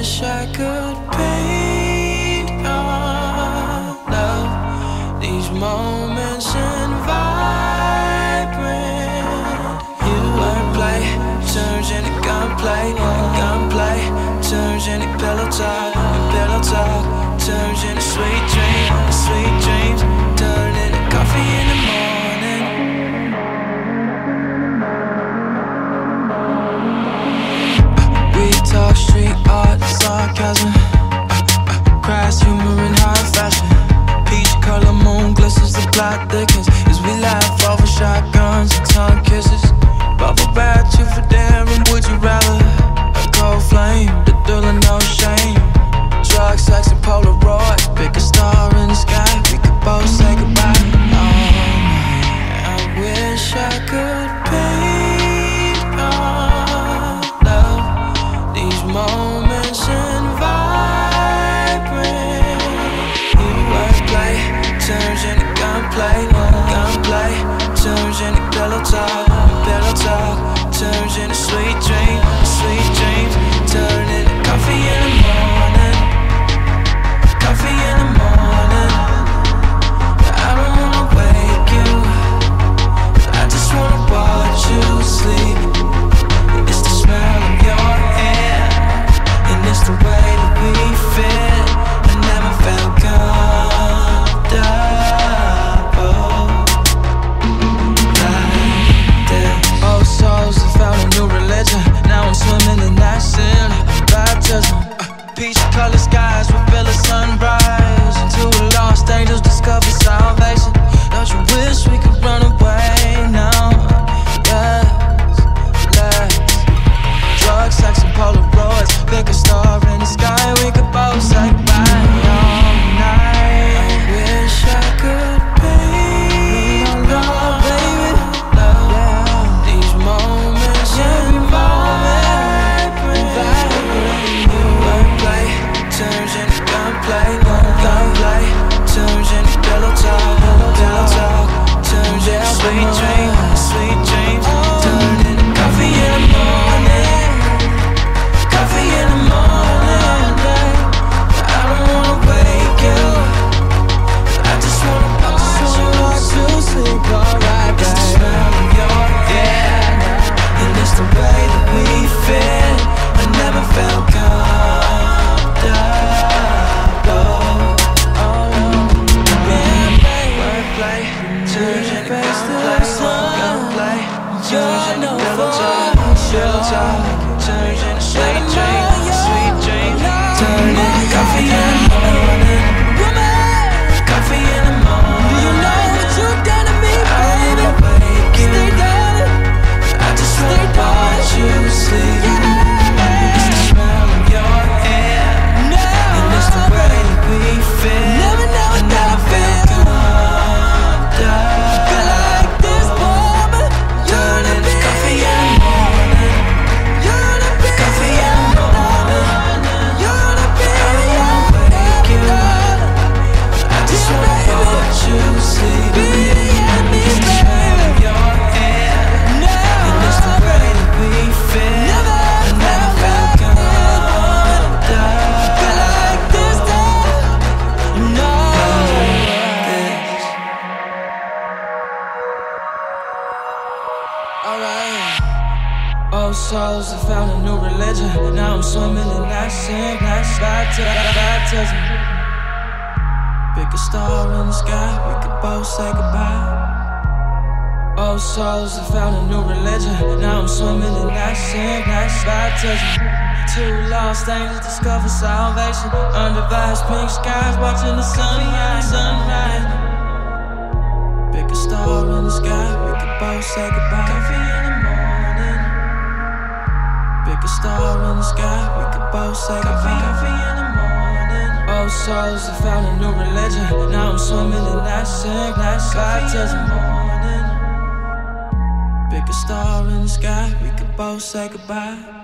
wish I could paint our love. These moments in vibrant. You wordplay turns into gunplay. Gunplay turns into pillow talk. Pillow talk turns into sweet dream. Sweet the kiss turns into sweet dreams, sweet dreams, turn into coffee in the morning, coffee in These color skies Alright. All souls have found a new religion. Now I'm swimming in that sin, that baptism. Pick a star in the sky, we could both say goodbye. All souls have found a new religion. Now I'm swimming in that sin, that baptism. Two lost angels discover salvation under vast pink skies, watching the sunrise. sunrise. Pick a star in the sky, we could both say goodbye. in the sky. We could both say coffee, coffee in the morning. Both souls have found a new religion. Now I'm swimming in that sink. Pick a star in the sky. We could both say goodbye.